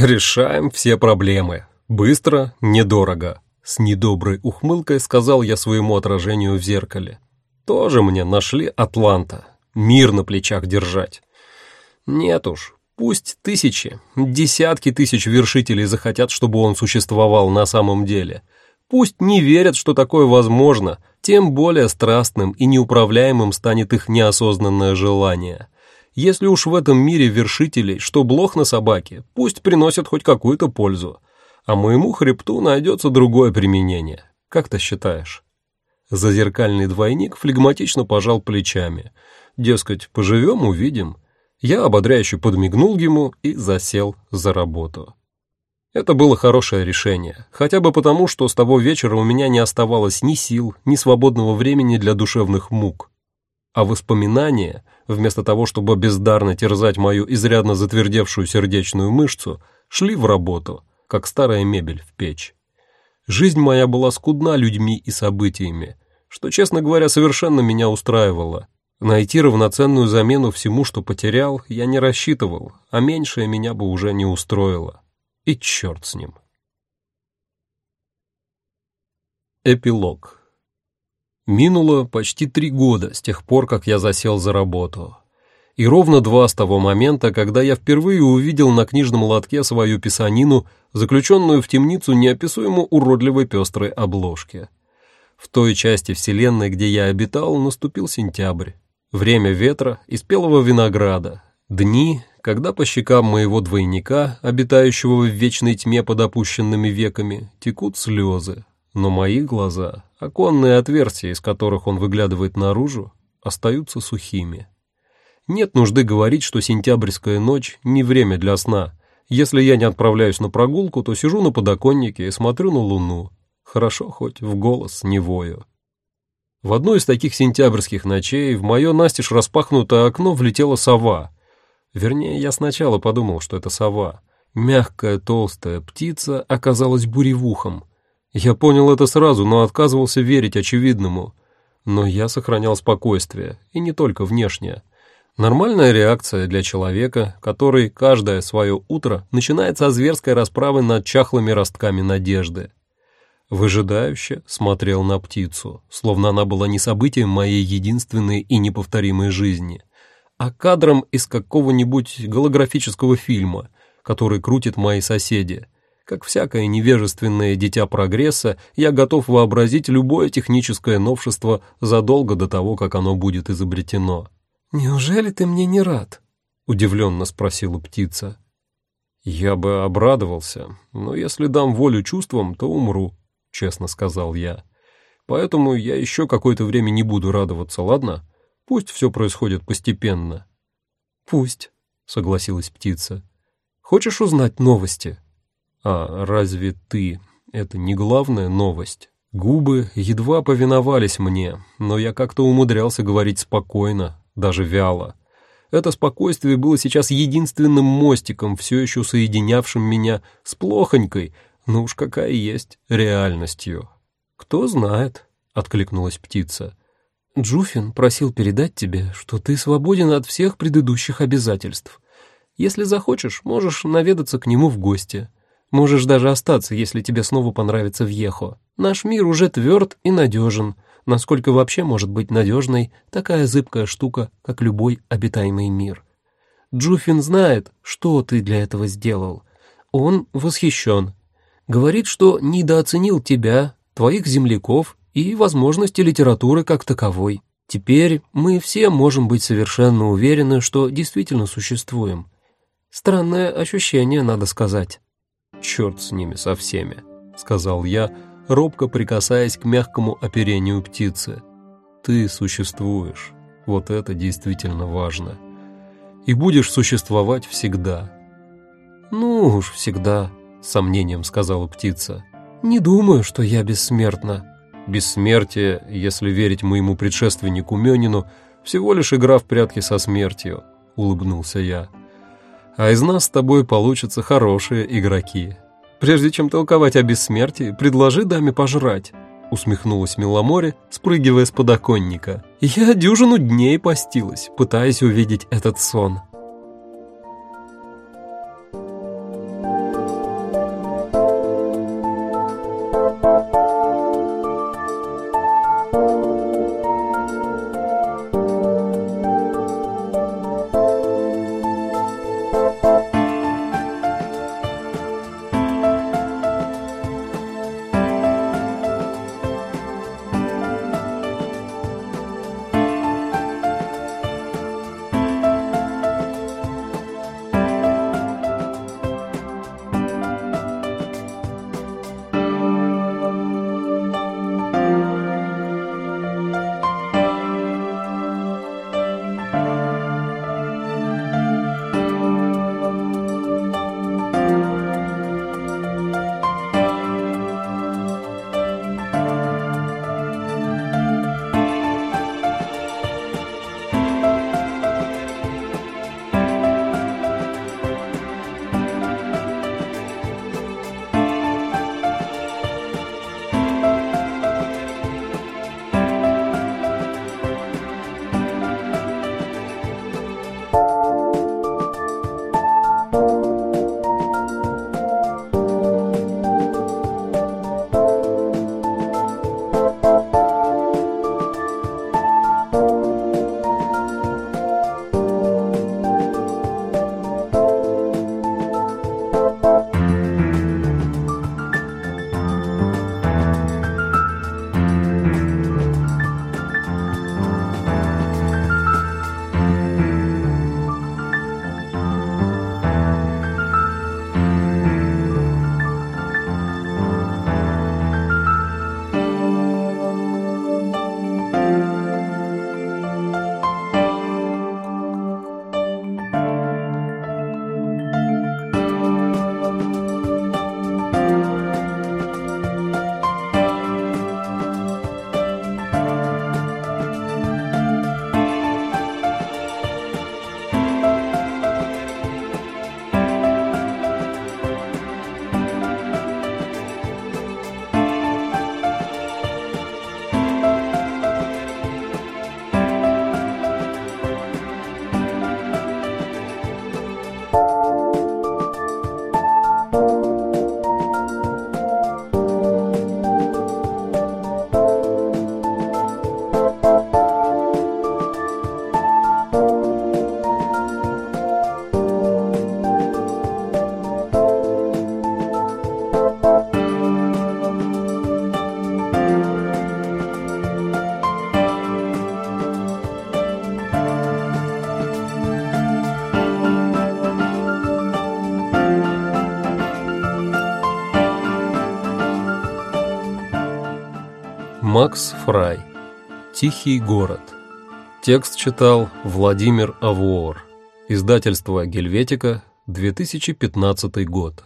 Решаем все проблемы. Быстро, недорого. С недоброй ухмылкой сказал я своему отражению в зеркале. Тоже мне нашли Атланта. Мир на плечах держать. Нет уж, пусть тысячи, десятки тысяч вершителей захотят, чтобы он существовал на самом деле. Пусть не верят, что такое возможно, тем более страстным и неуправляемым станет их неосознанное желание. Если уж в этом мире вершителей, что блох на собаке, пусть приносят хоть какую-то пользу. А моему хребту найдется другое применение. Как ты считаешь? Зазеркальный двойник флегматично пожал плечами. Дескать, поживем, увидим. Я ободряюще подмигнул ему и засел за работу. Это было хорошее решение, хотя бы потому, что с того вечера у меня не оставалось ни сил, ни свободного времени для душевных мук. А воспоминания, вместо того, чтобы бездарно терзать мою изрядно затвердевшую сердечную мышцу, шли в работу, как старая мебель в печь. Жизнь моя была скудна людьми и событиями, что, честно говоря, совершенно меня устраивало. Найти равноценную замену всему, что потерял, я не рассчитывал, а меньшее меня бы уже не устроило. И черт с ним. Эпилог. Минуло почти три года с тех пор, как я засел за работу. И ровно два с того момента, когда я впервые увидел на книжном лотке свою писанину, заключенную в темницу неописуемо уродливой пестрой обложки. В той части вселенной, где я обитал, наступил сентябрь. Время ветра и спелого винограда. Дни, когда по щекам моего двойника, обитающего в вечной тьме под опущенными веками, текут слезы, но мои глаза, оконные отверстия, из которых он выглядывает наружу, остаются сухими. Нет нужды говорить, что сентябрьская ночь — не время для сна. Если я не отправляюсь на прогулку, то сижу на подоконнике и смотрю на луну. Хорошо хоть в голос не вою. В одну из таких сентябрьских ночей в мое настежь распахнутое окно влетела сова — Вернее, я сначала подумал, что это сова. Мягкая толстая птица оказалась буревухом. Я понял это сразу, но отказывался верить очевидному. Но я сохранял спокойствие, и не только внешнее. Нормальная реакция для человека, который каждое свое утро начинает со зверской расправы над чахлыми ростками надежды. Выжидающе смотрел на птицу, словно она была не событием моей единственной и неповторимой жизни, а кадром из какого-нибудь голографического фильма, который крутят мои соседи. Как всякое невежественное дитя прогресса, я готов вообразить любое техническое новшество задолго до того, как оно будет изобретено. «Неужели ты мне не рад?» — удивленно спросила птица. «Я бы обрадовался, но если дам волю чувствам, то умру», — честно сказал я. «Поэтому я еще какое-то время не буду радоваться, ладно?» Пусть все происходит постепенно». «Пусть», — согласилась птица. «Хочешь узнать новости?» «А разве ты — это не главная новость?» Губы едва повиновались мне, но я как-то умудрялся говорить спокойно, даже вяло. Это спокойствие было сейчас единственным мостиком, все еще соединявшим меня с плохонькой, ну уж какая есть, реальностью. «Кто знает», — откликнулась птица. Джуфин просил передать тебе, что ты свободен от всех предыдущих обязательств. Если захочешь, можешь наведаться к нему в гости. Можешь даже остаться, если тебе снова понравится Вьехо. Наш мир уже тверд и надежен, насколько вообще может быть надежной такая зыбкая штука, как любой обитаемый мир. Джуфин знает, что ты для этого сделал. Он восхищен. Говорит, что недооценил тебя, твоих земляков и возможности литературы как таковой. Теперь мы все можем быть совершенно уверены, что действительно существуем. Странное ощущение, надо сказать. «Черт с ними со всеми», — сказал я, робко прикасаясь к мягкому оперению птицы. «Ты существуешь. Вот это действительно важно. И будешь существовать всегда». «Ну уж всегда», — с сомнением сказала птица. «Не думаю, что я бессмертна». Бессмертие, если верить моему предшественнику Мёнину, всего лишь игра в прятки со смертью», — улыбнулся я. «А из нас с тобой получатся хорошие игроки. Прежде чем толковать о бессмертии, предложи даме пожрать», — усмехнулась Миломоре, спрыгивая с подоконника. «Я дюжину дней постилась, пытаясь увидеть этот сон». Макс Фрай. Тихий город. Текст читал Владимир Авуор. Издательство Гельветика, 2015 год.